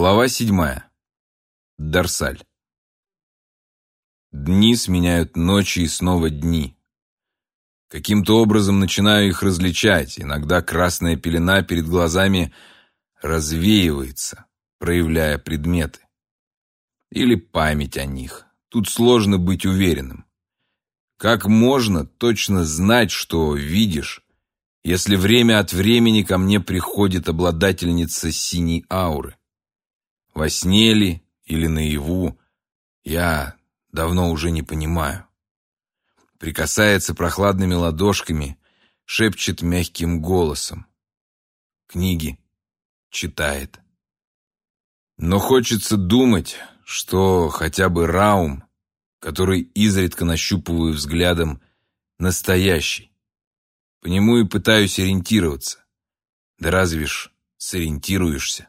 Глава седьмая. Дарсаль. Дни сменяют ночи и снова дни. Каким-то образом начинаю их различать. Иногда красная пелена перед глазами развеивается, проявляя предметы. Или память о них. Тут сложно быть уверенным. Как можно точно знать, что видишь, если время от времени ко мне приходит обладательница синей ауры? Во сне ли или наяву, я давно уже не понимаю. Прикасается прохладными ладошками, шепчет мягким голосом. Книги читает. Но хочется думать, что хотя бы Раум, который изредка нащупываю взглядом, настоящий. По нему и пытаюсь ориентироваться. Да разве ж сориентируешься?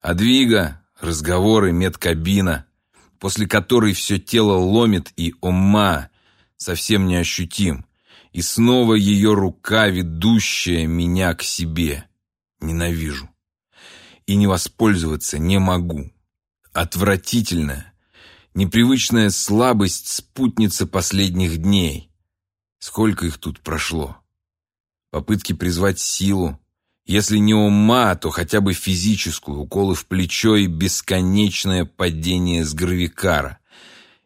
Адвига, разговоры, медкабина, после которой все тело ломит и ома совсем не ощутим. И снова ее рука, ведущая меня к себе. Ненавижу. И не воспользоваться не могу. Отвратительная, непривычная слабость спутница последних дней. Сколько их тут прошло? Попытки призвать силу, если не ума, то хотя бы физическую, уколы в плечо и бесконечное падение с гравикара.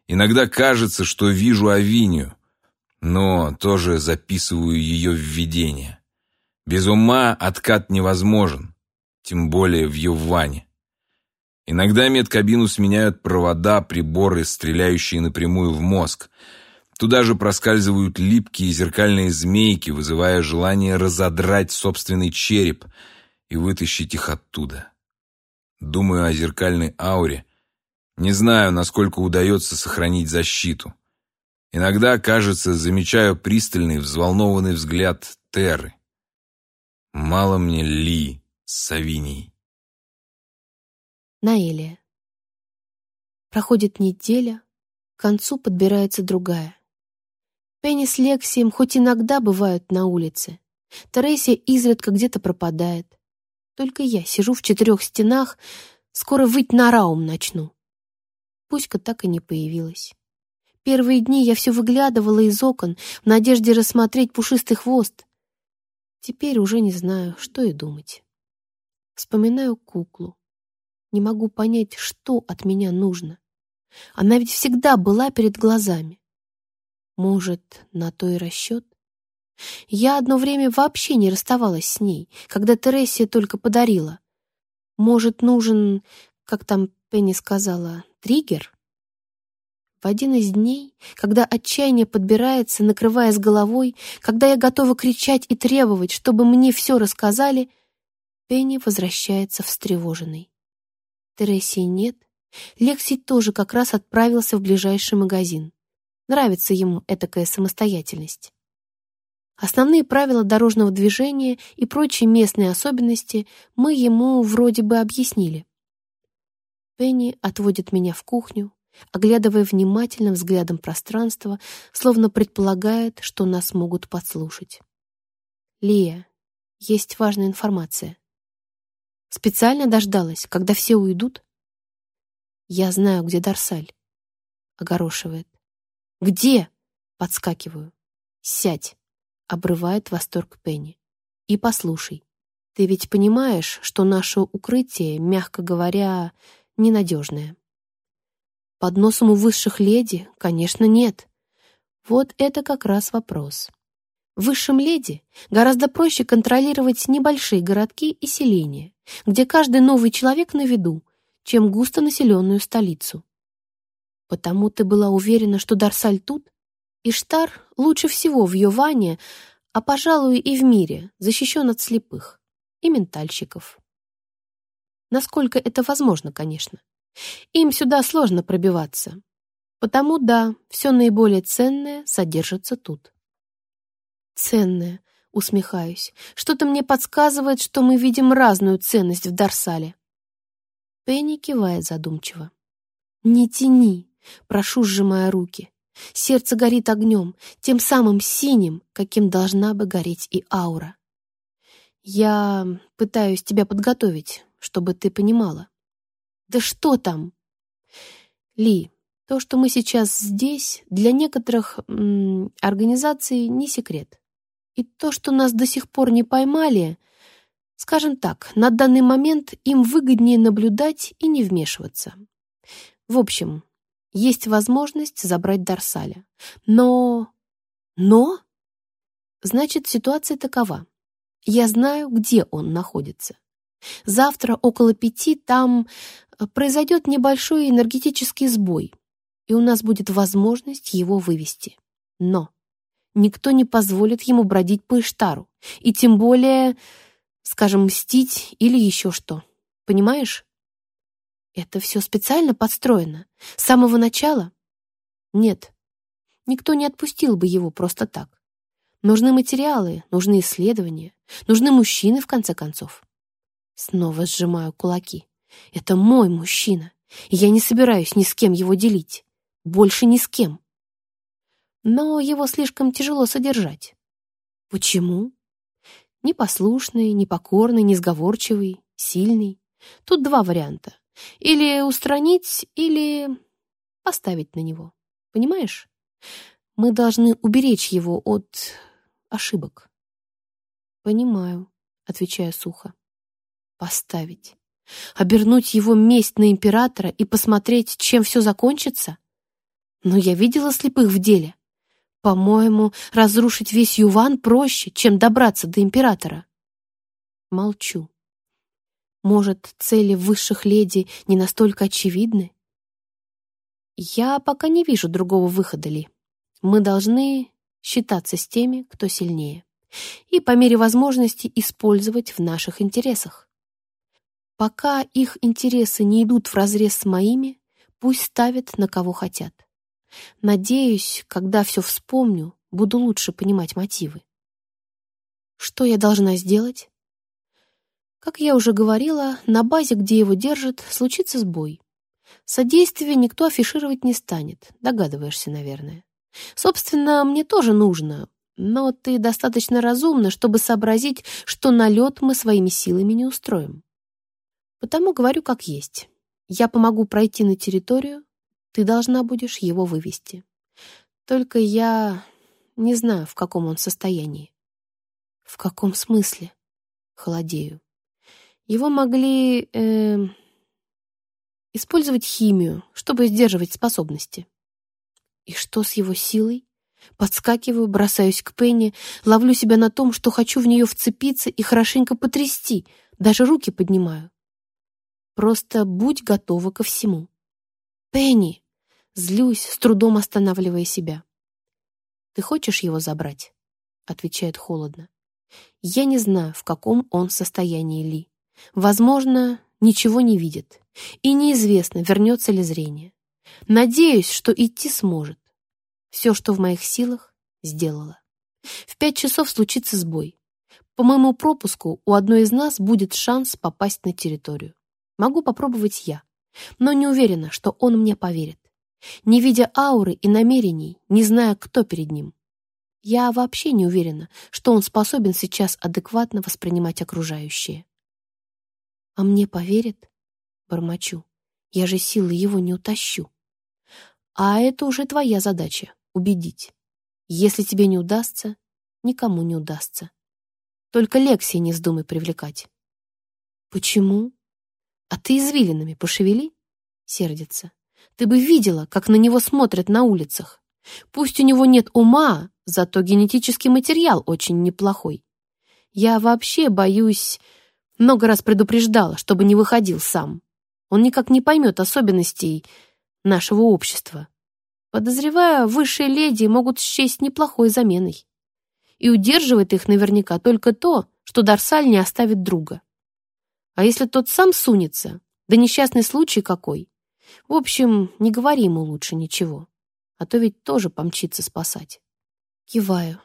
Иногда кажется, что вижу Авинию, но тоже записываю ее в видение. Без ума откат невозможен, тем более в Юване. Иногда медкабину сменяют провода, приборы, стреляющие напрямую в мозг – Туда же проскальзывают липкие зеркальные змейки, вызывая желание разодрать собственный череп и вытащить их оттуда. Думаю о зеркальной ауре. Не знаю, насколько удается сохранить защиту. Иногда, кажется, замечаю пристальный, взволнованный взгляд Терры. Мало мне Ли с Савинией. Наэлия. Проходит неделя, к концу подбирается другая. Пенни с Лексием хоть иногда бывают на улице. Тересия изредка где-то пропадает. Только я сижу в четырех стенах, скоро выть на раум начну. Пуська так и не появилась. Первые дни я все выглядывала из окон в надежде рассмотреть пушистый хвост. Теперь уже не знаю, что и думать. Вспоминаю куклу. Не могу понять, что от меня нужно. Она ведь всегда была перед глазами. Может, на то и расчет? Я одно время вообще не расставалась с ней, когда Тересия только подарила. Может, нужен, как там Пенни сказала, триггер? В один из дней, когда отчаяние подбирается, накрывая с головой, когда я готова кричать и требовать, чтобы мне все рассказали, Пенни возвращается встревоженной. Тересии нет. Лекси тоже как раз отправился в ближайший магазин. Нравится ему этакая самостоятельность. Основные правила дорожного движения и прочие местные особенности мы ему вроде бы объяснили. Пенни отводит меня в кухню, оглядывая внимательным взглядом пространство, словно предполагает, что нас могут подслушать. «Лия, есть важная информация. Специально дождалась, когда все уйдут?» «Я знаю, где Дарсаль», — огорошивает. «Где?» — подскакиваю. «Сядь!» — обрывает восторг Пенни. «И послушай. Ты ведь понимаешь, что наше укрытие, мягко говоря, ненадежное?» «Под носом у высших леди, конечно, нет. Вот это как раз вопрос. Высшим леди гораздо проще контролировать небольшие городки и селения, где каждый новый человек на виду, чем густонаселенную столицу. Потому ты была уверена, что Дарсаль тут? Иштар лучше всего в Йоване, а, пожалуй, и в мире, защищен от слепых и ментальщиков. Насколько это возможно, конечно. Им сюда сложно пробиваться. Потому, да, все наиболее ценное содержится тут. Ценное, усмехаюсь. Что-то мне подсказывает, что мы видим разную ценность в Дарсале. Пенни кивает задумчиво. «Не тяни. Прошу, сжимая руки. Сердце горит огнем, тем самым синим, каким должна бы гореть и аура. Я пытаюсь тебя подготовить, чтобы ты понимала. Да что там? Ли, то, что мы сейчас здесь, для некоторых организаций не секрет. И то, что нас до сих пор не поймали, скажем так, на данный момент им выгоднее наблюдать и не вмешиваться. В общем, есть возможность забрать Дарсаля. Но... Но? Значит, ситуация такова. Я знаю, где он находится. Завтра около пяти там э, произойдет небольшой энергетический сбой, и у нас будет возможность его вывести. Но никто не позволит ему бродить по Иштару, и тем более, скажем, мстить или еще что. Понимаешь? Это все специально подстроено? С самого начала? Нет. Никто не отпустил бы его просто так. Нужны материалы, нужны исследования, нужны мужчины, в конце концов. Снова сжимаю кулаки. Это мой мужчина, и я не собираюсь ни с кем его делить. Больше ни с кем. Но его слишком тяжело содержать. Почему? Непослушный, непокорный, несговорчивый, сильный. Тут два варианта. Или устранить, или поставить на него. Понимаешь? Мы должны уберечь его от ошибок. Понимаю, отвечаю сухо. Поставить. Обернуть его месть на императора и посмотреть, чем все закончится? Но я видела слепых в деле. По-моему, разрушить весь Юван проще, чем добраться до императора. Молчу. Может, цели высших леди не настолько очевидны? Я пока не вижу другого выхода, Ли. Мы должны считаться с теми, кто сильнее, и по мере возможности использовать в наших интересах. Пока их интересы не идут вразрез с моими, пусть ставят на кого хотят. Надеюсь, когда все вспомню, буду лучше понимать мотивы. Что я должна сделать? Как я уже говорила, на базе, где его держат, случится сбой. Содействие никто афишировать не станет, догадываешься, наверное. Собственно, мне тоже нужно, но ты достаточно разумна, чтобы сообразить, что налет мы своими силами не устроим. Потому говорю как есть. Я помогу пройти на территорию, ты должна будешь его вывести. Только я не знаю, в каком он состоянии. В каком смысле? Холодею. Его могли э, использовать химию, чтобы сдерживать способности. И что с его силой? Подскакиваю, бросаюсь к Пенни, ловлю себя на том, что хочу в нее вцепиться и хорошенько потрясти, даже руки поднимаю. Просто будь готова ко всему. Пенни! Злюсь, с трудом останавливая себя. «Ты хочешь его забрать?» — отвечает холодно. «Я не знаю, в каком он состоянии Ли. Возможно, ничего не видит. И неизвестно, вернется ли зрение. Надеюсь, что идти сможет. Все, что в моих силах, сделала. В пять часов случится сбой. По моему пропуску у одной из нас будет шанс попасть на территорию. Могу попробовать я, но не уверена, что он мне поверит. Не видя ауры и намерений, не зная, кто перед ним. Я вообще не уверена, что он способен сейчас адекватно воспринимать окружающее. А мне поверит? Бормочу. Я же силы его не утащу. А это уже твоя задача — убедить. Если тебе не удастся, никому не удастся. Только Лекси не вздумай привлекать. Почему? А ты извилинами пошевели? Сердится. Ты бы видела, как на него смотрят на улицах. Пусть у него нет ума, зато генетический материал очень неплохой. Я вообще боюсь... Много раз предупреждала, чтобы не выходил сам. Он никак не поймет особенностей нашего общества. Подозревая, высшие леди могут счесть неплохой заменой. И удерживает их наверняка только то, что Дарсаль не оставит друга. А если тот сам сунется, да несчастный случай какой. В общем, не говори ему лучше ничего, а то ведь тоже помчится спасать. Киваю.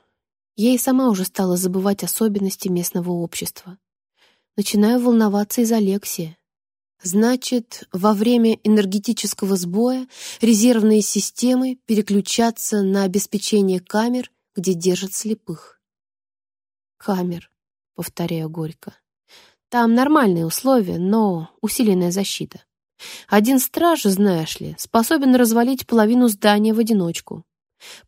Я и сама уже стала забывать особенности местного общества. Начинаю волноваться из Алексия. Значит, во время энергетического сбоя резервные системы переключатся на обеспечение камер, где держат слепых. Камер, повторяю горько. Там нормальные условия, но усиленная защита. Один страж, знаешь ли, способен развалить половину здания в одиночку.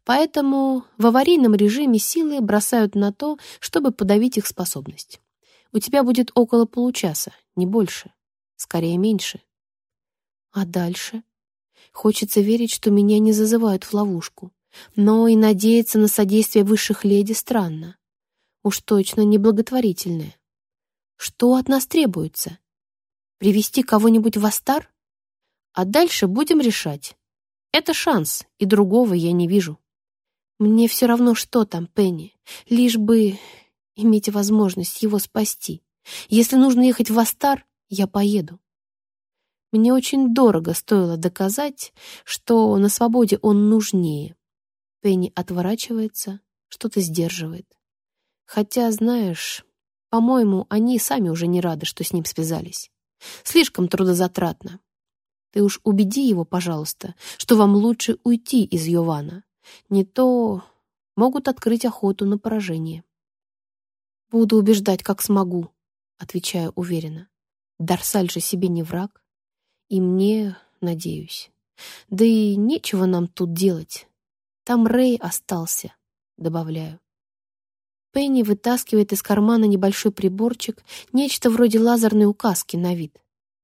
Поэтому в аварийном режиме силы бросают на то, чтобы подавить их способность. У тебя будет около получаса, не больше. Скорее, меньше. А дальше? Хочется верить, что меня не зазывают в ловушку. Но и надеяться на содействие высших леди странно. Уж точно неблаготворительное. Что от нас требуется? Привести кого-нибудь в Астар? А дальше будем решать. Это шанс, и другого я не вижу. Мне все равно, что там, Пенни, лишь бы иметь возможность его спасти. Если нужно ехать в Астар, я поеду. Мне очень дорого стоило доказать, что на свободе он нужнее. Пенни отворачивается, что-то сдерживает. Хотя, знаешь, по-моему, они сами уже не рады, что с ним связались. Слишком трудозатратно. Ты уж убеди его, пожалуйста, что вам лучше уйти из Йована. Не то могут открыть охоту на поражение. Буду убеждать, как смогу, отвечаю уверенно. Дарсаль же себе не враг. И мне, надеюсь. Да и нечего нам тут делать. Там Рэй остался, добавляю. Пенни вытаскивает из кармана небольшой приборчик, нечто вроде лазерной указки на вид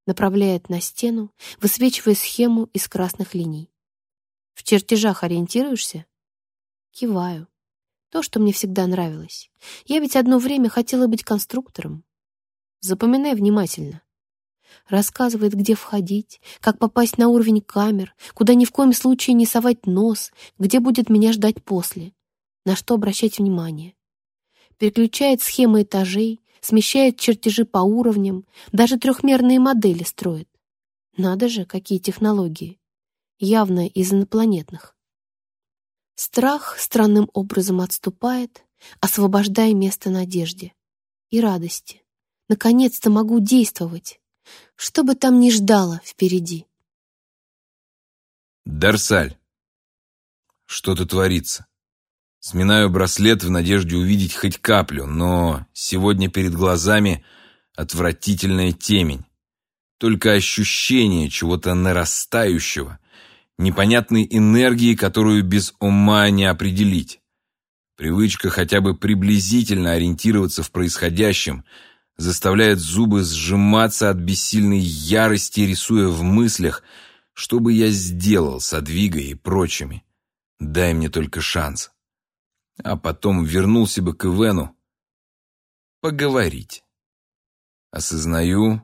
направляет на стену, высвечивая схему из красных линий. «В чертежах ориентируешься?» Киваю. То, что мне всегда нравилось. Я ведь одно время хотела быть конструктором. Запоминай внимательно. Рассказывает, где входить, как попасть на уровень камер, куда ни в коем случае не совать нос, где будет меня ждать после, на что обращать внимание. Переключает схемы этажей, смещает чертежи по уровням, даже трехмерные модели строит. Надо же, какие технологии. Явно из инопланетных. Страх странным образом отступает, освобождая место надежде и радости. Наконец-то могу действовать, что бы там ни ждало впереди. Дарсаль. Что-то творится. Сминаю браслет в надежде увидеть хоть каплю, но сегодня перед глазами отвратительная темень. Только ощущение чего-то нарастающего, непонятной энергии, которую без ума не определить. Привычка хотя бы приблизительно ориентироваться в происходящем заставляет зубы сжиматься от бессильной ярости, рисуя в мыслях, что бы я сделал с Адвигой и прочими. Дай мне только шанс а потом вернулся бы к Ивену поговорить. Осознаю,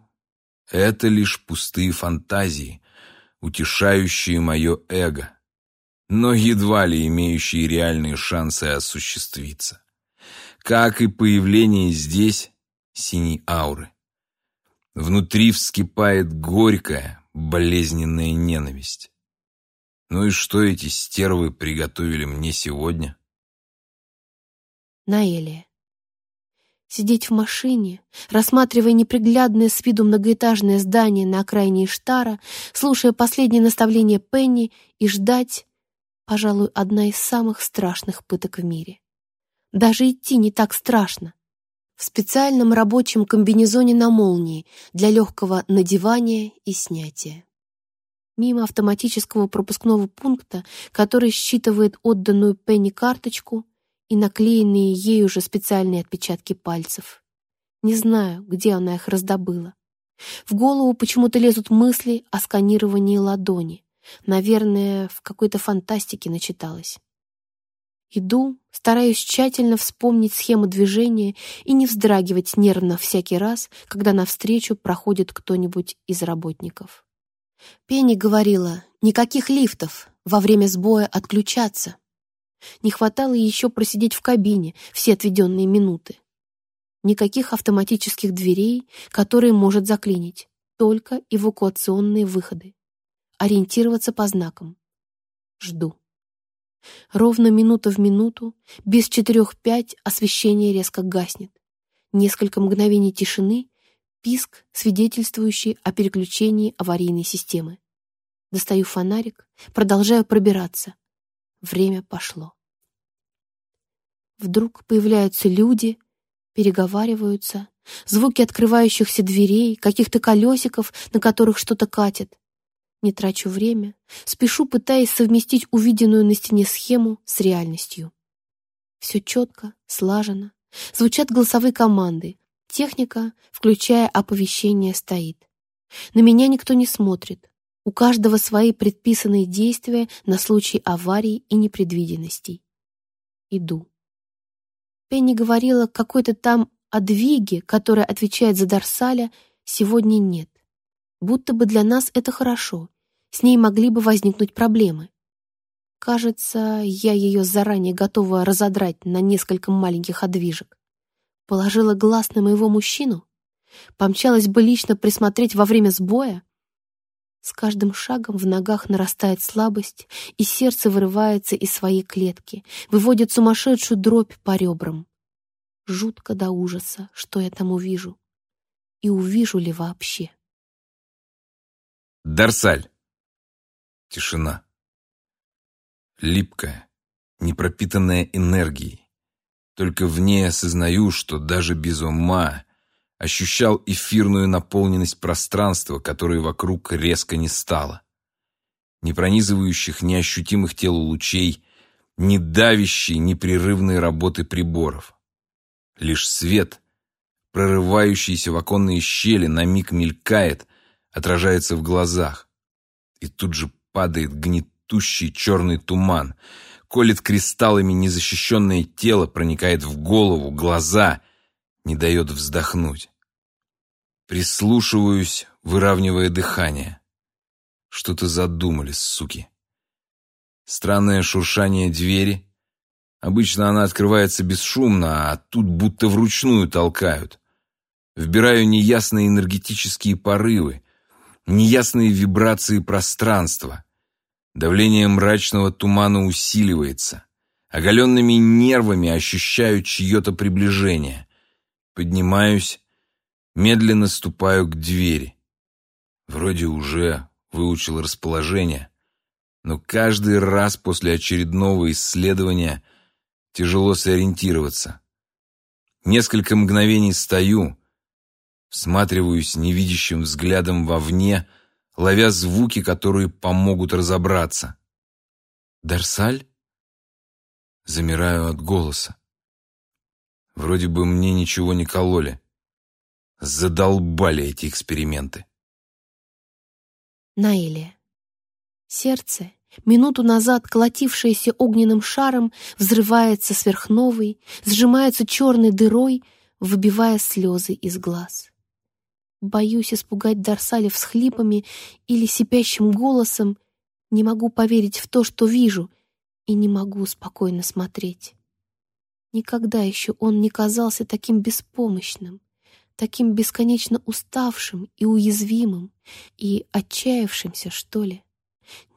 это лишь пустые фантазии, утешающие мое эго, но едва ли имеющие реальные шансы осуществиться. Как и появление здесь синей ауры. Внутри вскипает горькая, болезненная ненависть. Ну и что эти стервы приготовили мне сегодня? Наэлия. Сидеть в машине, рассматривая неприглядное с виду многоэтажное здание на окраине Иштара, слушая последние наставления Пенни и ждать, пожалуй, одна из самых страшных пыток в мире. Даже идти не так страшно. В специальном рабочем комбинезоне на молнии для легкого надевания и снятия. Мимо автоматического пропускного пункта, который считывает отданную Пенни карточку, и наклеенные ей уже специальные отпечатки пальцев. Не знаю, где она их раздобыла. В голову почему-то лезут мысли о сканировании ладони. Наверное, в какой-то фантастике начиталась. Иду, стараюсь тщательно вспомнить схему движения и не вздрагивать нервно всякий раз, когда навстречу проходит кто-нибудь из работников. Пенни говорила, никаких лифтов, во время сбоя отключаться. Не хватало еще просидеть в кабине все отведенные минуты. Никаких автоматических дверей, которые может заклинить. Только эвакуационные выходы. Ориентироваться по знакам. Жду. Ровно минута в минуту, без четырех пять освещение резко гаснет. Несколько мгновений тишины, писк, свидетельствующий о переключении аварийной системы. Достаю фонарик, продолжаю пробираться. Время пошло. Вдруг появляются люди, переговариваются, звуки открывающихся дверей, каких-то колесиков, на которых что-то катит. Не трачу время, спешу, пытаясь совместить увиденную на стене схему с реальностью. Все четко, слажено. Звучат голосовые команды. Техника, включая оповещение, стоит. На меня никто не смотрит. У каждого свои предписанные действия на случай аварий и непредвиденностей. Иду. Пенни говорила какой-то там о двиге, которая отвечает за Дарсаля, сегодня нет. Будто бы для нас это хорошо. С ней могли бы возникнуть проблемы. Кажется, я ее заранее готова разодрать на несколько маленьких одвижек. Положила глаз на моего мужчину? Помчалась бы лично присмотреть во время сбоя? С каждым шагом в ногах нарастает слабость, и сердце вырывается из своей клетки, выводит сумасшедшую дробь по ребрам. Жутко до ужаса, что я там увижу. И увижу ли вообще. Дарсаль. Тишина. Липкая, непропитанная энергией. Только в ней осознаю, что даже без ума ощущал эфирную наполненность пространства, которое вокруг резко не стало. Не пронизывающих неощутимых телу лучей, не давящей непрерывной работы приборов. Лишь свет, прорывающийся в оконные щели, на миг мелькает, отражается в глазах. И тут же падает гнетущий черный туман, колет кристаллами незащищенное тело, проникает в голову, глаза, не дает вздохнуть. Прислушиваюсь, выравнивая дыхание. Что-то задумались, суки. Странное шуршание двери. Обычно она открывается бесшумно, а тут будто вручную толкают. Вбираю неясные энергетические порывы, неясные вибрации пространства. Давление мрачного тумана усиливается. Оголенными нервами ощущаю чье-то приближение. Поднимаюсь, Медленно ступаю к двери. Вроде уже выучил расположение, но каждый раз после очередного исследования тяжело сориентироваться. Несколько мгновений стою, всматриваюсь невидящим взглядом вовне, ловя звуки, которые помогут разобраться. «Дарсаль?» Замираю от голоса. Вроде бы мне ничего не кололи. Задолбали эти эксперименты. Наэлия. Сердце, минуту назад колотившееся огненным шаром, взрывается сверхновой, сжимается черной дырой, выбивая слезы из глаз. Боюсь испугать Дарсаля всхлипами или сипящим голосом, не могу поверить в то, что вижу, и не могу спокойно смотреть. Никогда еще он не казался таким беспомощным, таким бесконечно уставшим и уязвимым, и отчаявшимся, что ли.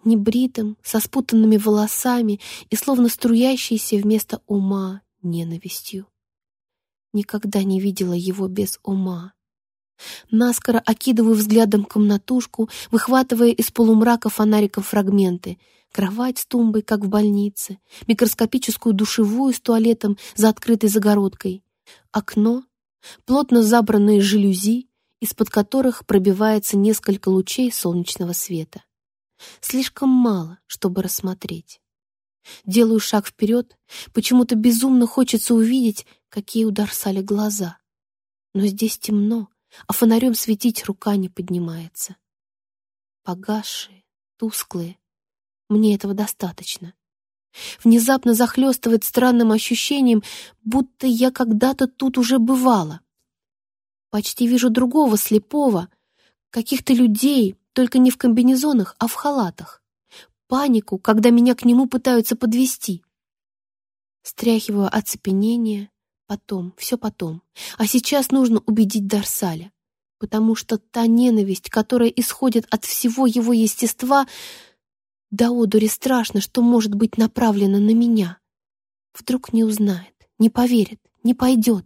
Небритым, со спутанными волосами и словно струящейся вместо ума ненавистью. Никогда не видела его без ума. Наскоро окидываю взглядом комнатушку, выхватывая из полумрака фонариком фрагменты. Кровать с тумбой, как в больнице, микроскопическую душевую с туалетом за открытой загородкой, окно плотно забранные жалюзи, из-под которых пробивается несколько лучей солнечного света. Слишком мало, чтобы рассмотреть. Делаю шаг вперед, почему-то безумно хочется увидеть, какие у Дарсали глаза. Но здесь темно, а фонарем светить рука не поднимается. Погасшие, тусклые. Мне этого достаточно. Внезапно захлестывает странным ощущением, будто я когда-то тут уже бывала. Почти вижу другого слепого, каких-то людей, только не в комбинезонах, а в халатах. Панику, когда меня к нему пытаются подвести. Стряхиваю оцепенение, потом, все потом. А сейчас нужно убедить Дарсаля, потому что та ненависть, которая исходит от всего его естества, да одури страшно, что может быть направлено на меня. Вдруг не узнает, не поверит, не пойдет,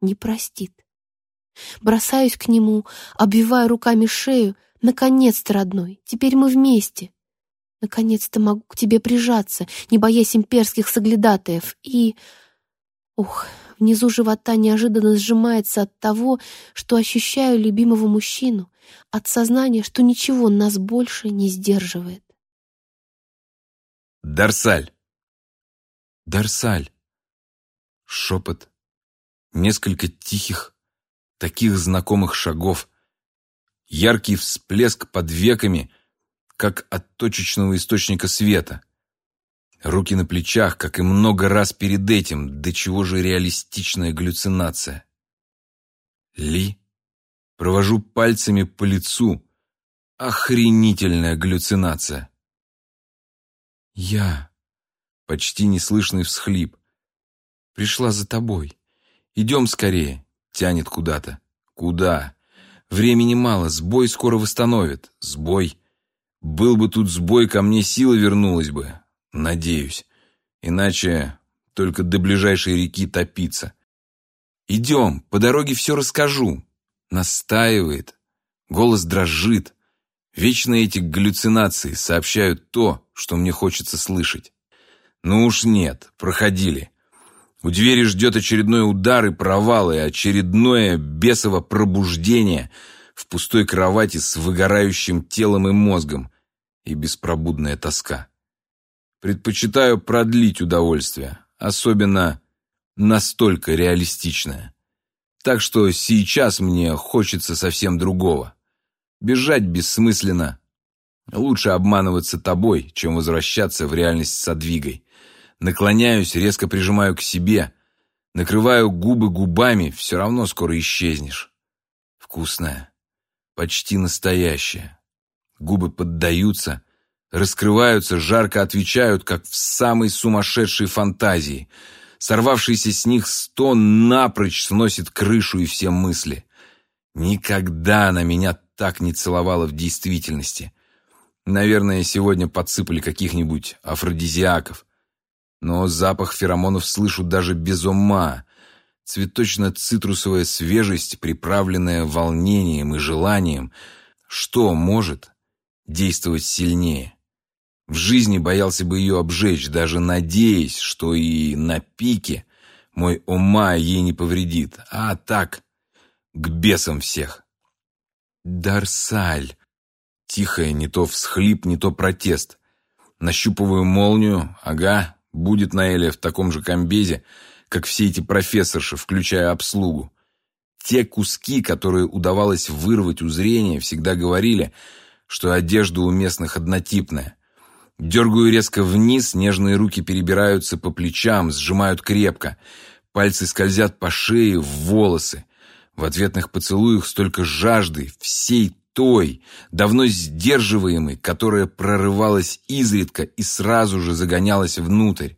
не простит. Бросаюсь к нему, обвиваю руками шею. Наконец-то, родной, теперь мы вместе. Наконец-то могу к тебе прижаться, не боясь имперских соглядатаев. И... Ух, внизу живота неожиданно сжимается от того, что ощущаю любимого мужчину, от сознания, что ничего нас больше не сдерживает. Дарсаль. Дарсаль. Шепот. Несколько тихих, таких знакомых шагов. Яркий всплеск под веками, как от точечного источника света. Руки на плечах, как и много раз перед этим, до чего же реалистичная галлюцинация. Ли. Провожу пальцами по лицу. Охренительная галлюцинация. «Я...» — почти неслышный всхлип. «Пришла за тобой. Идем скорее», — тянет куда-то. «Куда?» «Времени мало, сбой скоро восстановит. Сбой. Был бы тут сбой, ко мне сила вернулась бы. Надеюсь. Иначе только до ближайшей реки топиться. Идем, по дороге все расскажу». Настаивает. Голос дрожит. Вечно эти галлюцинации сообщают то, что мне хочется слышать. Ну уж нет, проходили. У двери ждет очередной удар и провал, и очередное бесово пробуждение в пустой кровати с выгорающим телом и мозгом и беспробудная тоска. Предпочитаю продлить удовольствие, особенно настолько реалистичное. Так что сейчас мне хочется совсем другого. Бежать бессмысленно. Лучше обманываться тобой, чем возвращаться в реальность с одвигой. Наклоняюсь, резко прижимаю к себе, накрываю губы губами, все равно скоро исчезнешь. Вкусная, почти настоящая. Губы поддаются, раскрываются, жарко отвечают, как в самой сумасшедшей фантазии. Сорвавшийся с них стон напрочь сносит крышу и все мысли. Никогда она меня так не целовала в действительности. Наверное, сегодня подсыпали каких-нибудь афродизиаков. Но запах феромонов слышу даже без ума. Цветочно-цитрусовая свежесть, приправленная волнением и желанием. Что может действовать сильнее? В жизни боялся бы ее обжечь, даже надеясь, что и на пике мой ума ей не повредит. А так, к бесам всех. Дарсаль. Тихое, не то всхлип, не то протест. Нащупываю молнию, ага, будет Наэля в таком же комбезе, как все эти профессорши, включая обслугу. Те куски, которые удавалось вырвать у зрения, всегда говорили, что одежда у местных однотипная. Дергаю резко вниз, нежные руки перебираются по плечам, сжимают крепко. Пальцы скользят по шее, в волосы. В ответных поцелуях столько жажды, всей той, давно сдерживаемой, которая прорывалась изредка и сразу же загонялась внутрь.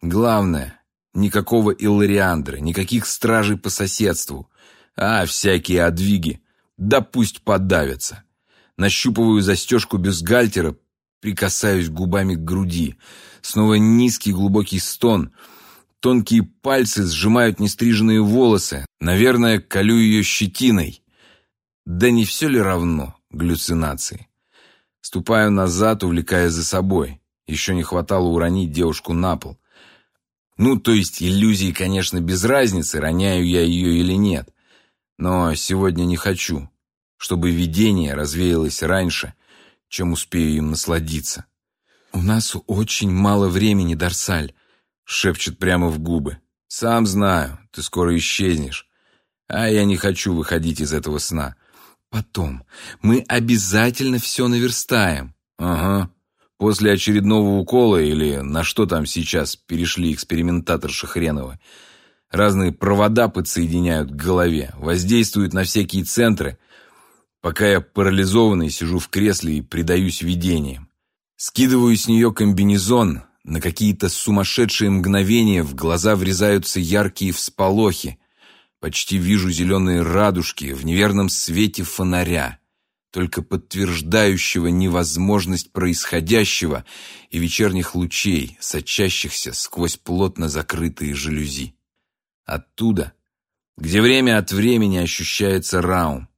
Главное, никакого Иллариандра, никаких стражей по соседству. А, всякие одвиги, да пусть подавятся. Нащупываю застежку бюстгальтера, прикасаюсь губами к груди. Снова низкий глубокий стон — Тонкие пальцы сжимают нестриженные волосы. Наверное, колю ее щетиной. Да не все ли равно галлюцинации? Ступаю назад, увлекая за собой. Еще не хватало уронить девушку на пол. Ну, то есть иллюзии, конечно, без разницы, роняю я ее или нет. Но сегодня не хочу, чтобы видение развеялось раньше, чем успею им насладиться. «У нас очень мало времени, Дарсаль шепчет прямо в губы. «Сам знаю, ты скоро исчезнешь. А я не хочу выходить из этого сна. Потом, мы обязательно все наверстаем». «Ага. После очередного укола или на что там сейчас перешли экспериментаторши хреновы. Разные провода подсоединяют к голове, воздействуют на всякие центры, пока я парализованный сижу в кресле и предаюсь видениям. Скидываю с нее комбинезон, на какие-то сумасшедшие мгновения в глаза врезаются яркие всполохи. Почти вижу зеленые радужки в неверном свете фонаря, только подтверждающего невозможность происходящего и вечерних лучей, сочащихся сквозь плотно закрытые жалюзи. Оттуда, где время от времени ощущается раум,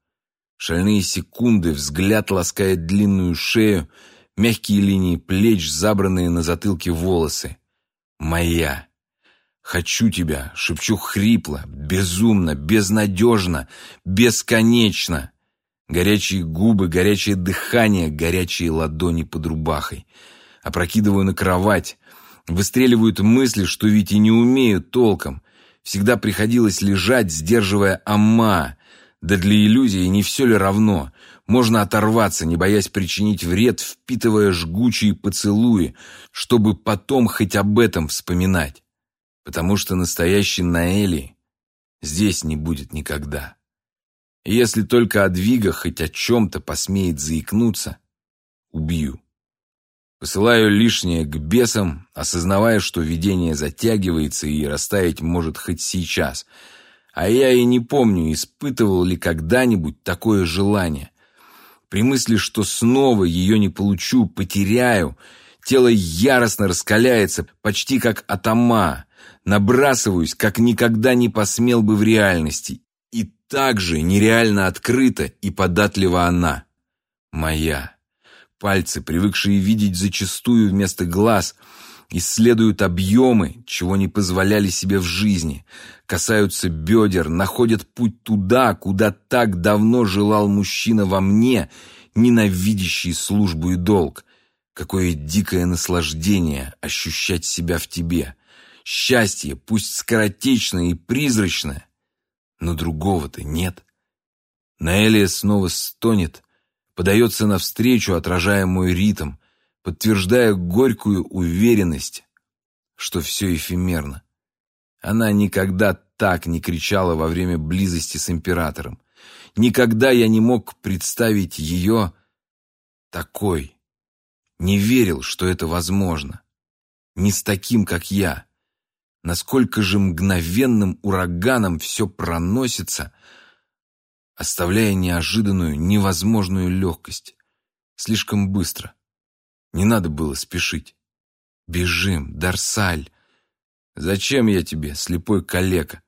шальные секунды, взгляд ласкает длинную шею, мягкие линии плеч, забранные на затылке волосы. Моя. «Хочу тебя!» — шепчу хрипло, безумно, безнадежно, бесконечно. Горячие губы, горячее дыхание, горячие ладони под рубахой. Опрокидываю на кровать. Выстреливают мысли, что ведь и не умею толком. Всегда приходилось лежать, сдерживая «ама». Да для иллюзии не все ли равно? Можно оторваться, не боясь причинить вред, впитывая жгучие поцелуи, чтобы потом хоть об этом вспоминать. Потому что настоящий Наэли здесь не будет никогда. И если только о двигах хоть о чем-то посмеет заикнуться, убью. Посылаю лишнее к бесам, осознавая, что видение затягивается и растаять может хоть сейчас. А я и не помню, испытывал ли когда-нибудь такое желание. При мысли, что снова ее не получу, потеряю, тело яростно раскаляется, почти как атома. Набрасываюсь, как никогда не посмел бы в реальности, так же нереально открыта и податлива она. Моя. Пальцы, привыкшие видеть зачастую вместо глаз, исследуют объемы, чего не позволяли себе в жизни, касаются бедер, находят путь туда, куда так давно желал мужчина во мне, ненавидящий службу и долг. Какое дикое наслаждение ощущать себя в тебе. Счастье, пусть скоротечное и призрачное, но другого-то нет. Наэлия снова стонет, подается навстречу, отражая мой ритм, подтверждая горькую уверенность, что все эфемерно. Она никогда так не кричала во время близости с императором. Никогда я не мог представить ее такой. Не верил, что это возможно. Не с таким, как я насколько же мгновенным ураганом все проносится, оставляя неожиданную, невозможную легкость. Слишком быстро. Не надо было спешить. Бежим, Дарсаль. Зачем я тебе, слепой калека?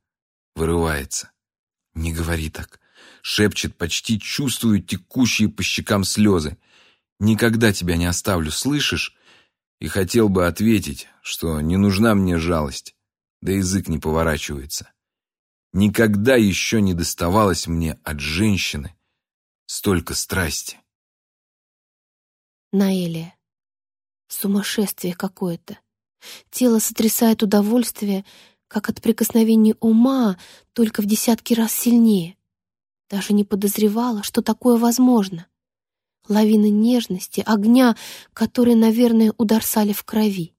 Вырывается. Не говори так. Шепчет, почти чувствую текущие по щекам слезы. Никогда тебя не оставлю, слышишь? И хотел бы ответить, что не нужна мне жалость да язык не поворачивается. Никогда еще не доставалось мне от женщины столько страсти. Наэлия. Сумасшествие какое-то. Тело сотрясает удовольствие, как от прикосновений ума, только в десятки раз сильнее. Даже не подозревала, что такое возможно. Лавина нежности, огня, который, наверное, ударсали в крови.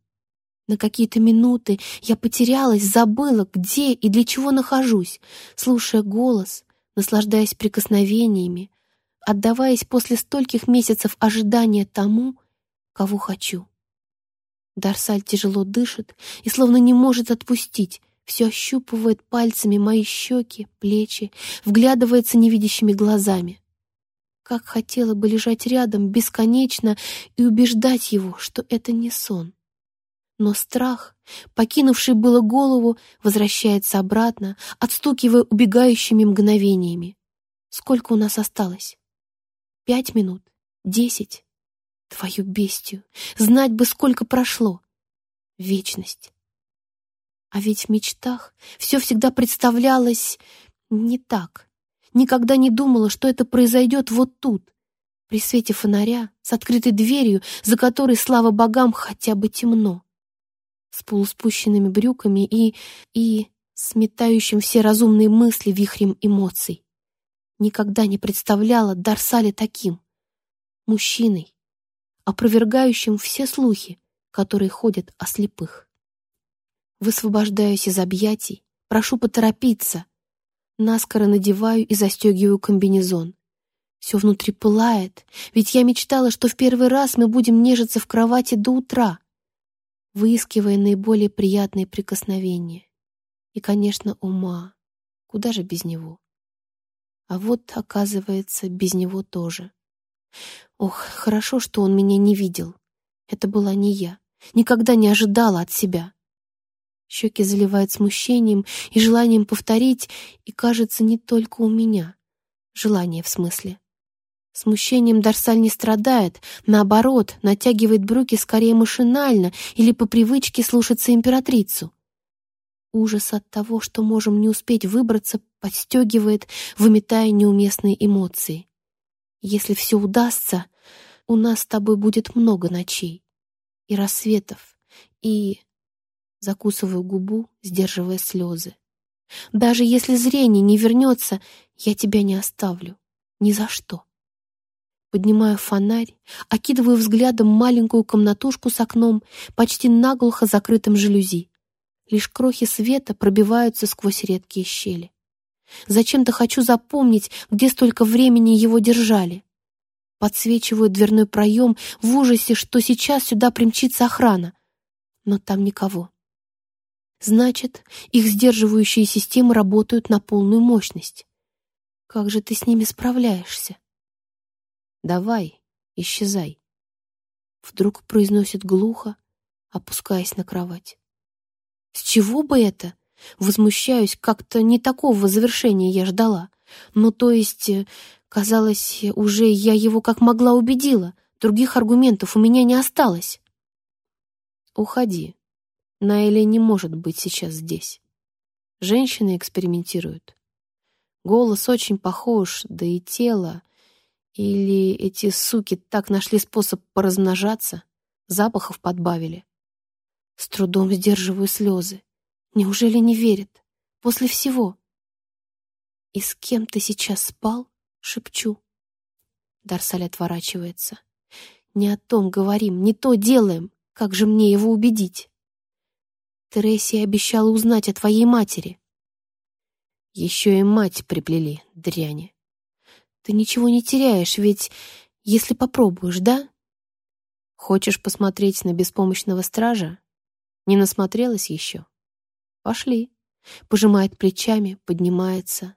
На какие-то минуты я потерялась, забыла, где и для чего нахожусь, слушая голос, наслаждаясь прикосновениями, отдаваясь после стольких месяцев ожидания тому, кого хочу. Дарсаль тяжело дышит и словно не может отпустить, все ощупывает пальцами мои щеки, плечи, вглядывается невидящими глазами. Как хотела бы лежать рядом бесконечно и убеждать его, что это не сон. Но страх, покинувший было голову, возвращается обратно, отстукивая убегающими мгновениями. Сколько у нас осталось? Пять минут? Десять? Твою бестию! Знать бы, сколько прошло! Вечность. А ведь в мечтах все всегда представлялось не так. Никогда не думала, что это произойдет вот тут, при свете фонаря, с открытой дверью, за которой, слава богам, хотя бы темно с полуспущенными брюками и... и сметающим все разумные мысли вихрем эмоций. Никогда не представляла Дарсали таким. Мужчиной, опровергающим все слухи, которые ходят о слепых. Высвобождаюсь из объятий, прошу поторопиться. Наскоро надеваю и застегиваю комбинезон. Все внутри пылает, ведь я мечтала, что в первый раз мы будем нежиться в кровати до утра выискивая наиболее приятные прикосновения. И, конечно, ума. Куда же без него? А вот, оказывается, без него тоже. Ох, хорошо, что он меня не видел. Это была не я. Никогда не ожидала от себя. Щеки заливают смущением и желанием повторить, и, кажется, не только у меня. Желание в смысле. Смущением Дарсаль не страдает, наоборот, натягивает брюки скорее машинально или по привычке слушаться императрицу. Ужас от того, что можем не успеть выбраться, подстегивает, выметая неуместные эмоции. Если все удастся, у нас с тобой будет много ночей и рассветов, и... Закусываю губу, сдерживая слезы. Даже если зрение не вернется, я тебя не оставлю. Ни за что. Поднимаю фонарь, окидываю взглядом маленькую комнатушку с окном, почти наглухо закрытым жалюзи. Лишь крохи света пробиваются сквозь редкие щели. Зачем-то хочу запомнить, где столько времени его держали. Подсвечиваю дверной проем в ужасе, что сейчас сюда примчится охрана. Но там никого. Значит, их сдерживающие системы работают на полную мощность. Как же ты с ними справляешься? Давай, исчезай. Вдруг произносит глухо, опускаясь на кровать. С чего бы это? Возмущаюсь, как-то не такого завершения я ждала. Ну, то есть, э, казалось, уже я его как могла убедила. Других аргументов у меня не осталось. Уходи. Найли не может быть сейчас здесь. Женщины экспериментируют. Голос очень похож, да и тело. Или эти суки так нашли способ поразмножаться, запахов подбавили. С трудом сдерживаю слезы. Неужели не верит? После всего. «И с кем ты сейчас спал?» — шепчу. Дарсаль отворачивается. «Не о том говорим, не то делаем. Как же мне его убедить?» Тересия обещала узнать о твоей матери. Еще и мать приплели, дряни. Ты ничего не теряешь, ведь если попробуешь, да? Хочешь посмотреть на беспомощного стража? Не насмотрелась еще? Пошли. Пожимает плечами, поднимается,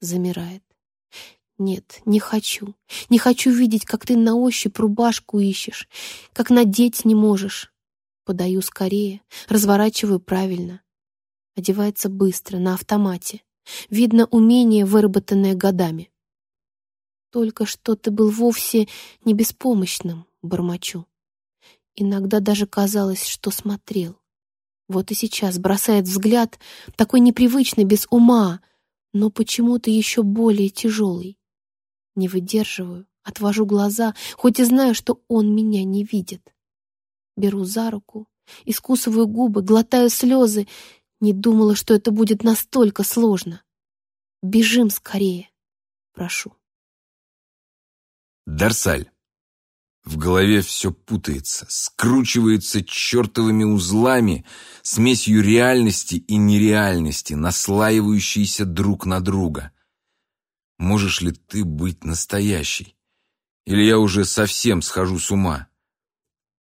замирает. Нет, не хочу. Не хочу видеть, как ты на ощупь рубашку ищешь, как надеть не можешь. Подаю скорее, разворачиваю правильно. Одевается быстро, на автомате. Видно умение, выработанное годами. Только что ты был вовсе не беспомощным, бормочу. Иногда даже казалось, что смотрел. Вот и сейчас бросает взгляд, такой непривычный, без ума, но почему-то еще более тяжелый. Не выдерживаю, отвожу глаза, хоть и знаю, что он меня не видит. Беру за руку, искусываю губы, глотаю слезы. Не думала, что это будет настолько сложно. Бежим скорее, прошу. Дарсаль. В голове все путается, скручивается чертовыми узлами, смесью реальности и нереальности, наслаивающиеся друг на друга. Можешь ли ты быть настоящей? Или я уже совсем схожу с ума?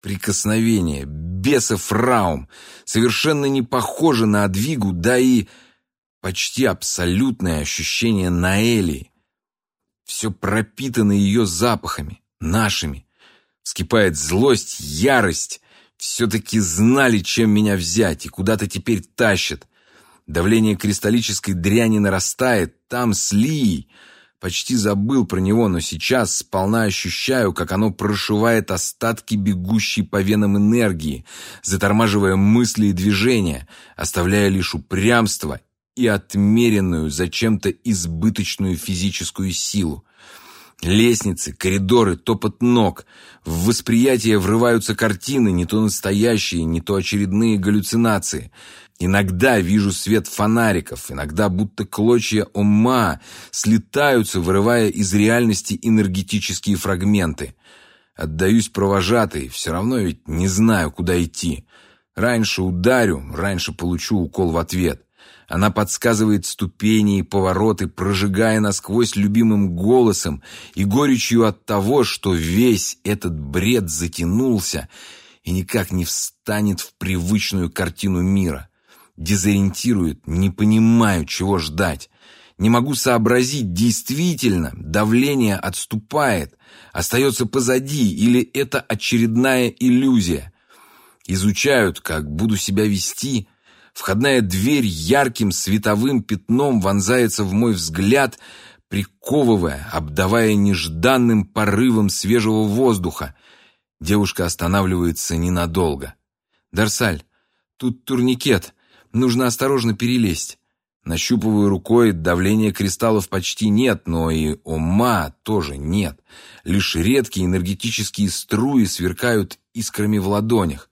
Прикосновение, бесов раум, совершенно не похоже на Адвигу, да и почти абсолютное ощущение Наэли. Все пропитано ее запахами, нашими. Вскипает злость, ярость. Все-таки знали, чем меня взять, и куда-то теперь тащат. Давление кристаллической дряни нарастает, там с Лией. Почти забыл про него, но сейчас сполна ощущаю, как оно прошивает остатки бегущей по венам энергии, затормаживая мысли и движения, оставляя лишь упрямство и отмеренную, зачем-то избыточную физическую силу. Лестницы, коридоры, топот ног. В восприятие врываются картины, не то настоящие, не то очередные галлюцинации. Иногда вижу свет фонариков, иногда будто клочья ума слетаются, вырывая из реальности энергетические фрагменты. Отдаюсь провожатой, все равно ведь не знаю, куда идти. Раньше ударю, раньше получу укол в ответ. Она подсказывает ступени и повороты, прожигая насквозь любимым голосом и горечью от того, что весь этот бред затянулся и никак не встанет в привычную картину мира. Дезориентирует, не понимаю, чего ждать. Не могу сообразить, действительно, давление отступает, остается позади, или это очередная иллюзия. Изучают, как буду себя вести – Входная дверь ярким световым пятном вонзается в мой взгляд, приковывая, обдавая нежданным порывом свежего воздуха. Девушка останавливается ненадолго. «Дарсаль, тут турникет. Нужно осторожно перелезть. Нащупываю рукой, давления кристаллов почти нет, но и ума тоже нет. Лишь редкие энергетические струи сверкают искрами в ладонях.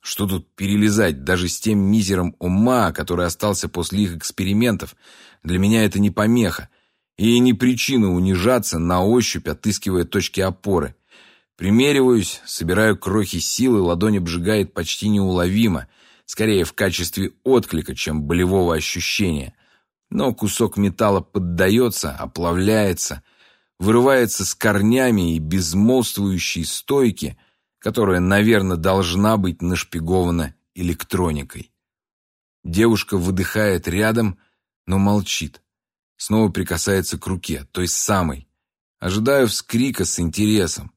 Что тут перелезать, даже с тем мизером ума, который остался после их экспериментов? Для меня это не помеха и не причина унижаться, на ощупь отыскивая точки опоры. Примериваюсь, собираю крохи силы, ладонь обжигает почти неуловимо, скорее в качестве отклика, чем болевого ощущения. Но кусок металла поддается, оплавляется, вырывается с корнями и безмолвствующей стойки, которая, наверное, должна быть нашпигована электроникой. Девушка выдыхает рядом, но молчит. Снова прикасается к руке, той самой. Ожидаю вскрика с интересом.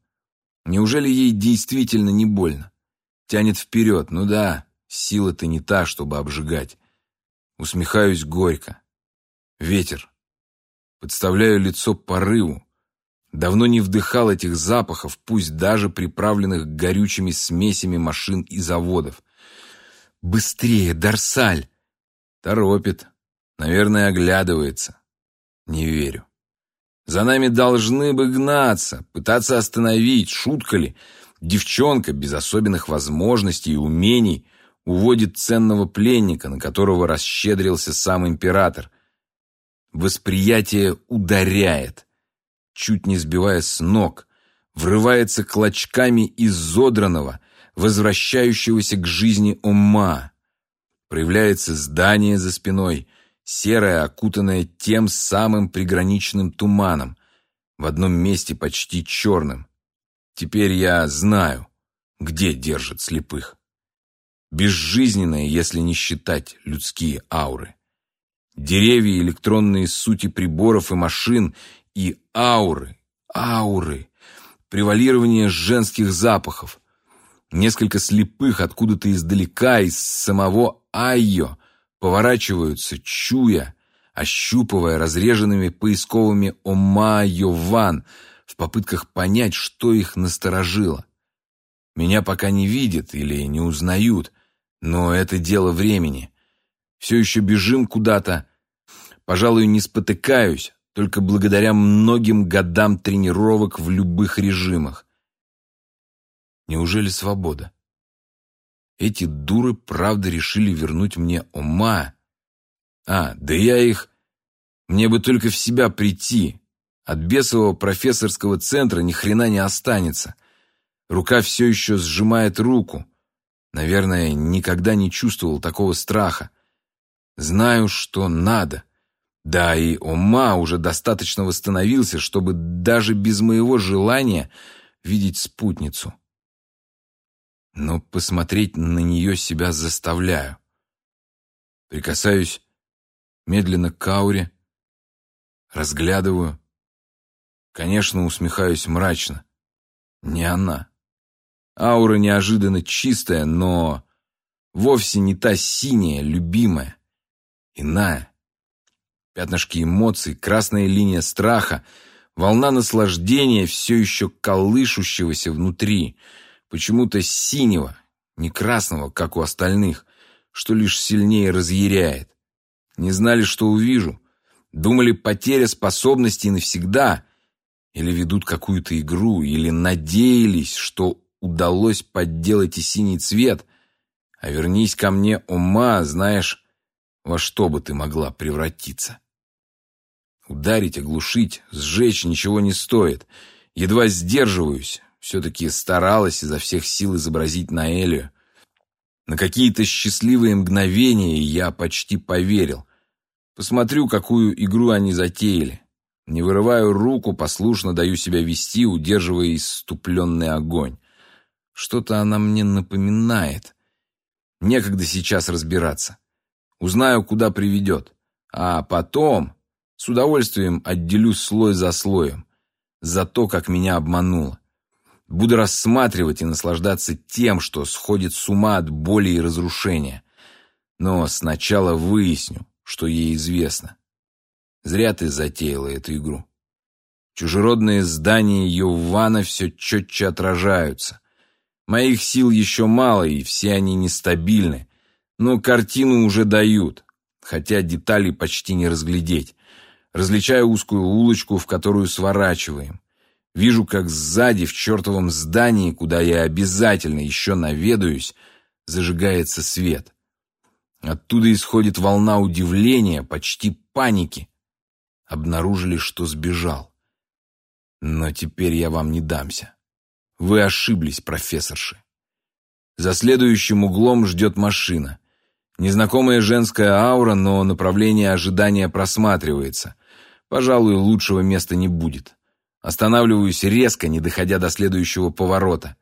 Неужели ей действительно не больно? Тянет вперед, ну да, сила-то не та, чтобы обжигать. Усмехаюсь горько. Ветер. Подставляю лицо порыву. Давно не вдыхал этих запахов, пусть даже приправленных горючими смесями машин и заводов. «Быстрее, Дарсаль!» Торопит. Наверное, оглядывается. Не верю. За нами должны бы гнаться, пытаться остановить, шутка ли. Девчонка без особенных возможностей и умений уводит ценного пленника, на которого расщедрился сам император. Восприятие ударяет, чуть не сбивая с ног, врывается клочками изодранного, возвращающегося к жизни ума. Проявляется здание за спиной, серое, окутанное тем самым приграничным туманом, в одном месте почти черным. Теперь я знаю, где держат слепых. Безжизненные, если не считать людские ауры. Деревья, электронные сути приборов и машин, и ауры, ауры, превалирование женских запахов. Несколько слепых откуда-то издалека, из самого Айо, поворачиваются, чуя, ощупывая разреженными поисковыми «Ома-Йован» в попытках понять, что их насторожило. Меня пока не видят или не узнают, но это дело времени. Все еще бежим куда-то. Пожалуй, не спотыкаюсь, только благодаря многим годам тренировок в любых режимах. Неужели свобода? Эти дуры правда решили вернуть мне ума. А, да я их... Мне бы только в себя прийти. От бесового профессорского центра ни хрена не останется. Рука все еще сжимает руку. Наверное, никогда не чувствовал такого страха. Знаю, что надо. Да, и ума уже достаточно восстановился, чтобы даже без моего желания видеть спутницу но посмотреть на нее себя заставляю. Прикасаюсь медленно к ауре, разглядываю. Конечно, усмехаюсь мрачно. Не она. Аура неожиданно чистая, но вовсе не та синяя, любимая. Иная. Пятнышки эмоций, красная линия страха, волна наслаждения, все еще колышущегося внутри — почему-то синего, не красного, как у остальных, что лишь сильнее разъяряет. Не знали, что увижу. Думали, потеря способностей навсегда. Или ведут какую-то игру, или надеялись, что удалось подделать и синий цвет. А вернись ко мне, ума, знаешь, во что бы ты могла превратиться. Ударить, оглушить, сжечь ничего не стоит. Едва сдерживаюсь, все-таки старалась изо всех сил изобразить Наэлю. На какие-то счастливые мгновения я почти поверил. Посмотрю, какую игру они затеяли. Не вырываю руку, послушно даю себя вести, удерживая иступленный огонь. Что-то она мне напоминает. Некогда сейчас разбираться. Узнаю, куда приведет. А потом с удовольствием отделю слой за слоем. За то, как меня обманула. Буду рассматривать и наслаждаться тем, что сходит с ума от боли и разрушения. Но сначала выясню, что ей известно. Зря ты затеяла эту игру. Чужеродные здания Йована все четче отражаются. Моих сил еще мало, и все они нестабильны. Но картину уже дают, хотя деталей почти не разглядеть. Различаю узкую улочку, в которую сворачиваем. Вижу, как сзади, в чертовом здании, куда я обязательно еще наведаюсь, зажигается свет. Оттуда исходит волна удивления, почти паники. Обнаружили, что сбежал. Но теперь я вам не дамся. Вы ошиблись, профессорши. За следующим углом ждет машина. Незнакомая женская аура, но направление ожидания просматривается. Пожалуй, лучшего места не будет. Останавливаюсь резко, не доходя до следующего поворота.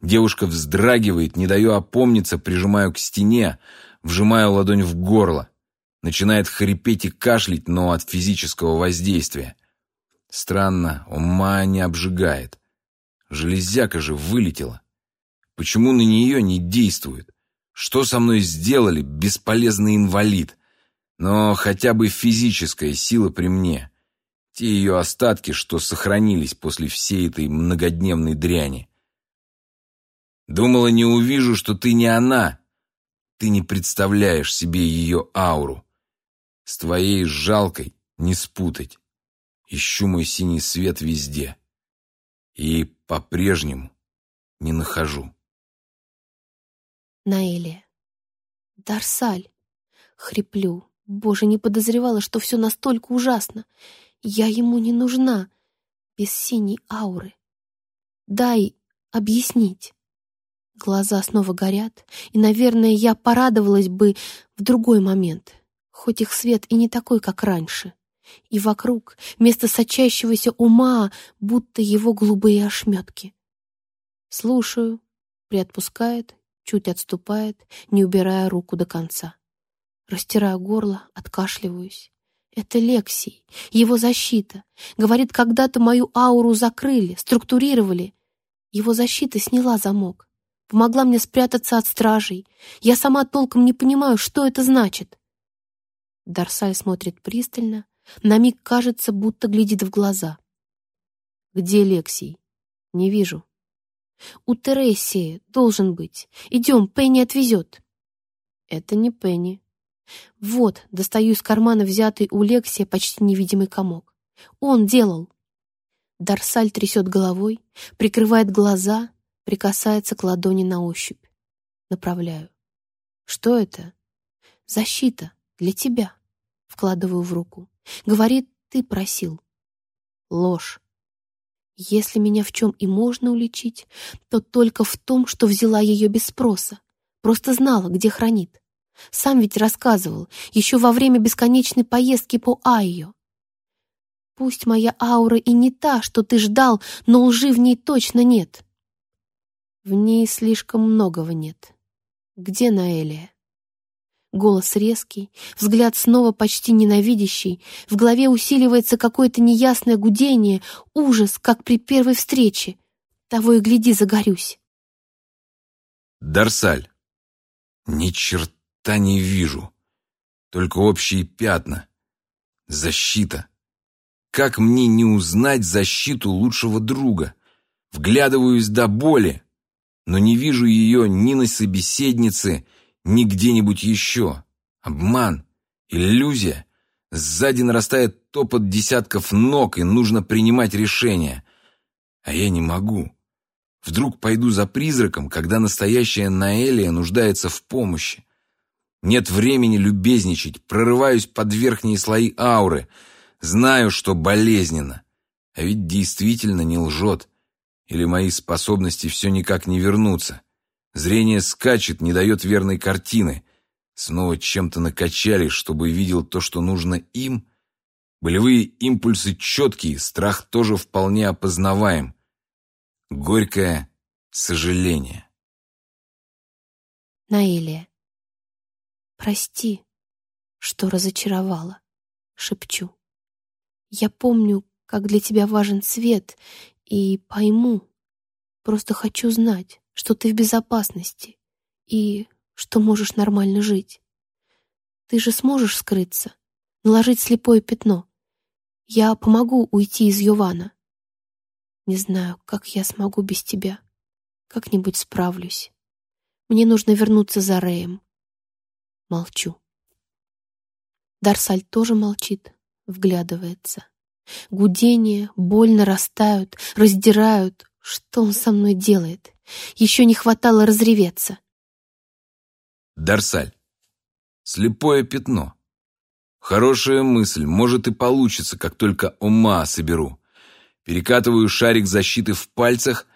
Девушка вздрагивает, не даю опомниться, прижимаю к стене, вжимаю ладонь в горло. Начинает хрипеть и кашлять, но от физического воздействия. Странно, ума не обжигает. Железяка же вылетела. Почему на нее не действует? Что со мной сделали, бесполезный инвалид? Но хотя бы физическая сила при мне. Те ее остатки, что сохранились после всей этой многодневной дряни. Думала, не увижу, что ты не она. Ты не представляешь себе ее ауру. С твоей жалкой не спутать. Ищу мой синий свет везде. И по-прежнему не нахожу. Наэлия. Дарсаль. Хриплю. Боже, не подозревала, что все настолько ужасно. Я ему не нужна. Без синей ауры. Дай объяснить. Глаза снова горят, и, наверное, я порадовалась бы в другой момент, хоть их свет и не такой, как раньше. И вокруг, вместо сочащегося ума, будто его голубые ошметки. Слушаю, приотпускает чуть отступает, не убирая руку до конца. Растираю горло, откашливаюсь. Это Лексий, его защита. Говорит, когда-то мою ауру закрыли, структурировали. Его защита сняла замок. Помогла мне спрятаться от стражей. Я сама толком не понимаю, что это значит. Дарсаль смотрит пристально. На миг кажется, будто глядит в глаза. «Где Лексий?» «Не вижу». У Тересии должен быть. Идем, Пенни отвезет. Это не Пенни. Вот, достаю из кармана взятый у Лексия почти невидимый комок. Он делал. Дарсаль трясет головой, прикрывает глаза, прикасается к ладони на ощупь. Направляю. Что это? Защита. Для тебя. Вкладываю в руку. Говорит, ты просил. Ложь. Если меня в чем и можно уличить, то только в том, что взяла ее без спроса. Просто знала, где хранит. Сам ведь рассказывал, еще во время бесконечной поездки по Айо. Пусть моя аура и не та, что ты ждал, но лжи в ней точно нет. В ней слишком многого нет. Где Наэлия? Голос резкий, взгляд снова почти ненавидящий, в голове усиливается какое-то неясное гудение, ужас, как при первой встрече. Того и гляди, загорюсь. Дарсаль. Ни черта не вижу. Только общие пятна. Защита. Как мне не узнать защиту лучшего друга? Вглядываюсь до боли, но не вижу ее ни на собеседнице, ни где-нибудь еще. Обман, иллюзия. Сзади нарастает топот десятков ног, и нужно принимать решение. А я не могу. Вдруг пойду за призраком, когда настоящая Наэлия нуждается в помощи. Нет времени любезничать, прорываюсь под верхние слои ауры. Знаю, что болезненно. А ведь действительно не лжет. Или мои способности все никак не вернутся. Зрение скачет, не дает верной картины. Снова чем-то накачали, чтобы видел то, что нужно им. Болевые импульсы четкие, страх тоже вполне опознаваем. Горькое сожаление. Наилия. Прости, что разочаровала, шепчу. Я помню, как для тебя важен свет, и пойму. Просто хочу знать, что ты в безопасности и что можешь нормально жить. Ты же сможешь скрыться, наложить слепое пятно. Я помогу уйти из Йована. Не знаю, как я смогу без тебя. Как-нибудь справлюсь. Мне нужно вернуться за Рэем. Молчу. Дарсаль тоже молчит, вглядывается. Гудение, боль нарастают, раздирают. Что он со мной делает? Еще не хватало разреветься. Дарсаль. Слепое пятно. Хорошая мысль, может и получится, как только ума соберу. Перекатываю шарик защиты в пальцах,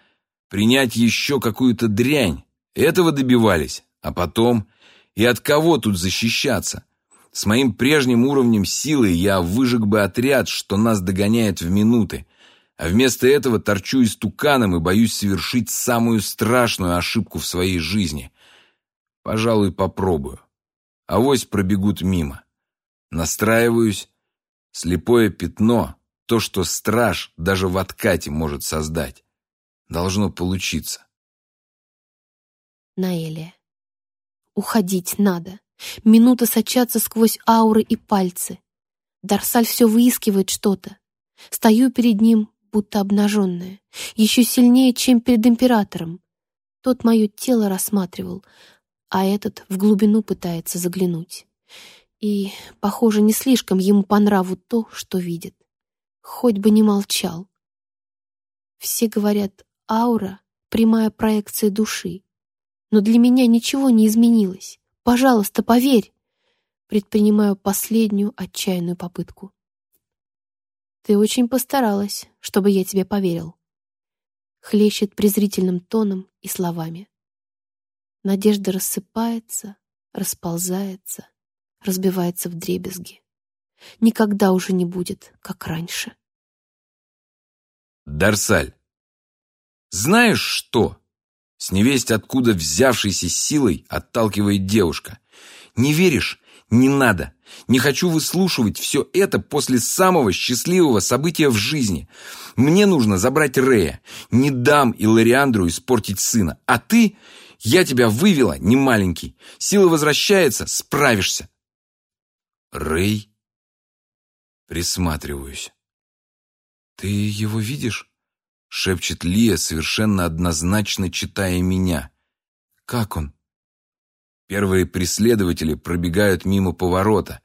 принять еще какую-то дрянь. Этого добивались. А потом... И от кого тут защищаться? С моим прежним уровнем силы я выжег бы отряд, что нас догоняет в минуты. А вместо этого торчу истуканом и боюсь совершить самую страшную ошибку в своей жизни. Пожалуй, попробую. Авось пробегут мимо. Настраиваюсь. Слепое пятно, то, что страж даже в откате может создать. Должно получиться. Наэлия. Уходить надо. Минуты сочатся сквозь ауры и пальцы. Дарсаль все выискивает что-то. Стою перед ним, будто обнаженная. Еще сильнее, чем перед императором. Тот мое тело рассматривал, а этот в глубину пытается заглянуть. И, похоже, не слишком ему по нраву то, что видит. Хоть бы не молчал. Все говорят, аура — прямая проекция души. Но для меня ничего не изменилось. Пожалуйста, поверь. Предпринимаю последнюю отчаянную попытку. Ты очень постаралась, чтобы я тебе поверил. Хлещет презрительным тоном и словами. Надежда рассыпается, расползается, разбивается в дребезги. Никогда уже не будет, как раньше. Дарсаль, знаешь что? С невесть откуда взявшейся силой отталкивает девушка. Не веришь? Не надо. Не хочу выслушивать все это после самого счастливого события в жизни. Мне нужно забрать Рея. Не дам Илариандру испортить сына. А ты... Я тебя вывела, не маленький. Сила возвращается, справишься. Рэй? Присматриваюсь. Ты его видишь? Шепчет Лия, совершенно однозначно читая меня. Как он? Первые преследователи пробегают мимо поворота.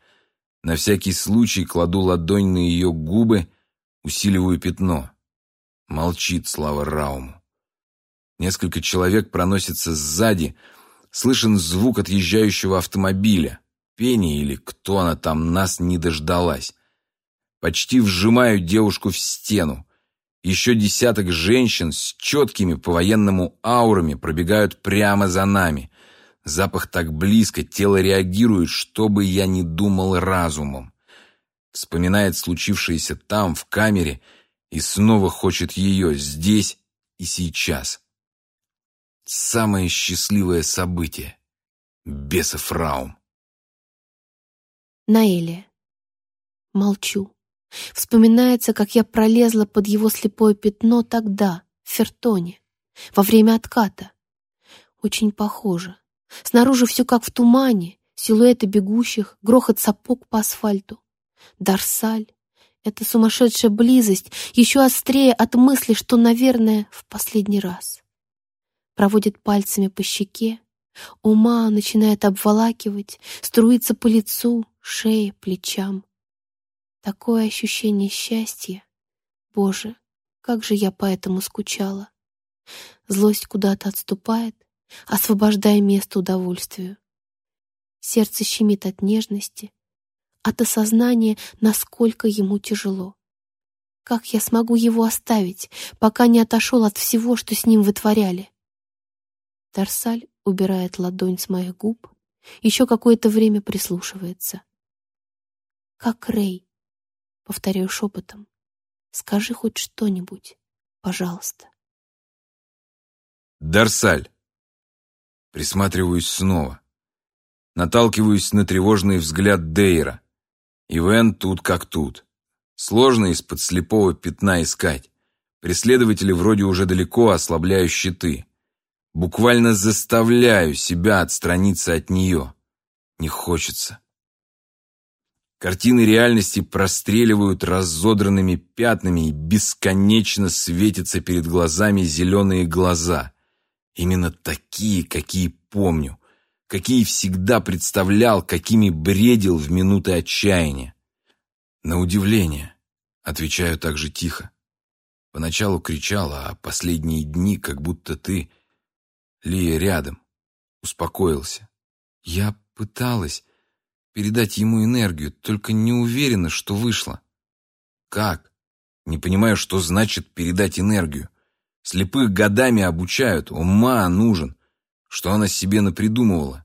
На всякий случай кладу ладонь на ее губы, усиливаю пятно. Молчит Слава Рауму. Несколько человек проносятся сзади. Слышен звук отъезжающего автомобиля. Пени или кто она там нас не дождалась. Почти вжимаю девушку в стену. Еще десяток женщин с четкими по-военному аурами пробегают прямо за нами. Запах так близко, тело реагирует, что бы я ни думал разумом. Вспоминает случившееся там, в камере, и снова хочет ее здесь и сейчас. Самое счастливое событие. Бесов Раум. Наэлия. Молчу. Вспоминается, как я пролезла под его слепое пятно тогда, в Фертоне, во время отката. Очень похоже. Снаружи все как в тумане, силуэты бегущих, грохот сапог по асфальту. Дарсаль. Это сумасшедшая близость, еще острее от мысли, что, наверное, в последний раз. Проводит пальцами по щеке, ума начинает обволакивать, струится по лицу, шее, плечам. Такое ощущение счастья. Боже, как же я по этому скучала. Злость куда-то отступает, освобождая место удовольствию. Сердце щемит от нежности, от осознания, насколько ему тяжело. Как я смогу его оставить, пока не отошел от всего, что с ним вытворяли? Тарсаль убирает ладонь с моих губ, еще какое-то время прислушивается. Как Рэй, Повторяю шепотом. Скажи хоть что-нибудь, пожалуйста. Дарсаль. Присматриваюсь снова. Наталкиваюсь на тревожный взгляд Дейра. Ивен тут как тут. Сложно из-под слепого пятна искать. Преследователи вроде уже далеко, ослабляю щиты. Буквально заставляю себя отстраниться от нее. Не хочется. Картины реальности простреливают разодранными пятнами и бесконечно светятся перед глазами зеленые глаза. Именно такие, какие помню. какие всегда представлял, какими бредил в минуты отчаяния. На удивление, отвечаю так же тихо. Поначалу кричала, а последние дни, как будто ты, Лия, рядом. Успокоился. Я пыталась передать ему энергию, только не уверена, что вышло. Как? Не понимаю, что значит передать энергию. Слепых годами обучают, ума нужен. Что она себе напридумывала?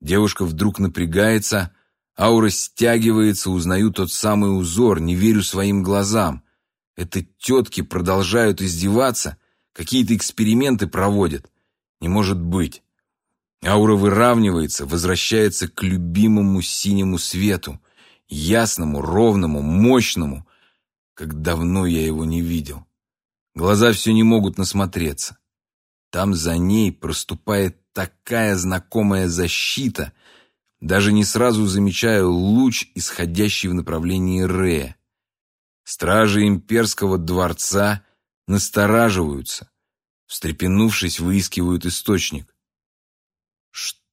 Девушка вдруг напрягается, аура стягивается, узнаю тот самый узор, не верю своим глазам. Это тетки продолжают издеваться, какие-то эксперименты проводят. Не может быть. Аура выравнивается, возвращается к любимому синему свету, ясному, ровному, мощному, как давно я его не видел. Глаза все не могут насмотреться. Там за ней проступает такая знакомая защита, даже не сразу замечаю луч, исходящий в направлении Рея. Стражи имперского дворца настораживаются, встрепенувшись, выискивают источник.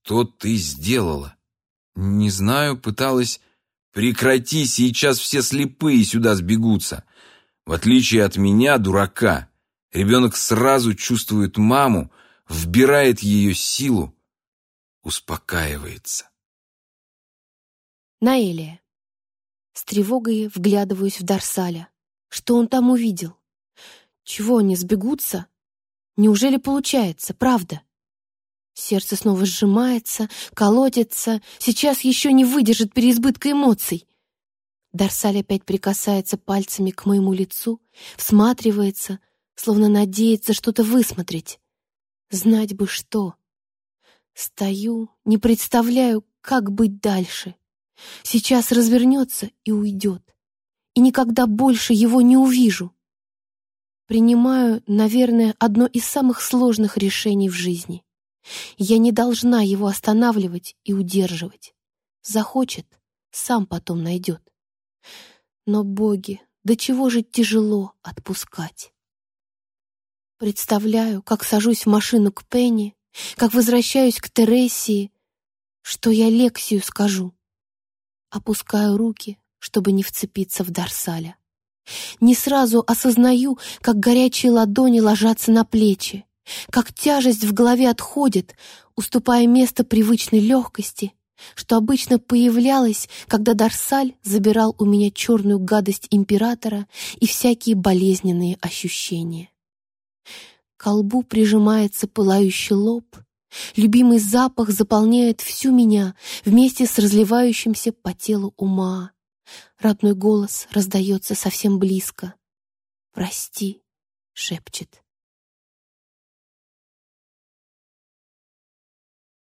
«Что ты сделала?» «Не знаю, пыталась...» «Прекрати, сейчас все слепые сюда сбегутся!» В отличие от меня, дурака, ребенок сразу чувствует маму, вбирает ее силу, успокаивается. Наэлия. С тревогой вглядываюсь в Дарсаля. Что он там увидел? Чего они сбегутся? Неужели получается, правда? Сердце снова сжимается, колотится, сейчас еще не выдержит переизбытка эмоций. Дарсаль опять прикасается пальцами к моему лицу, всматривается, словно надеется что-то высмотреть. Знать бы что. Стою, не представляю, как быть дальше. Сейчас развернется и уйдет. И никогда больше его не увижу. Принимаю, наверное, одно из самых сложных решений в жизни. Я не должна его останавливать и удерживать. Захочет, сам потом найдет. Но, боги, до чего же тяжело отпускать. Представляю, как сажусь в машину к Пенни, как возвращаюсь к Тересии, что я Лексию скажу. Опускаю руки, чтобы не вцепиться в Дарсаля. Не сразу осознаю, как горячие ладони ложатся на плечи, как тяжесть в голове отходит, уступая место привычной легкости, что обычно появлялось, когда Дарсаль забирал у меня черную гадость императора и всякие болезненные ощущения. К колбу прижимается пылающий лоб, любимый запах заполняет всю меня вместе с разливающимся по телу ума. Родной голос раздается совсем близко. «Прости», — шепчет.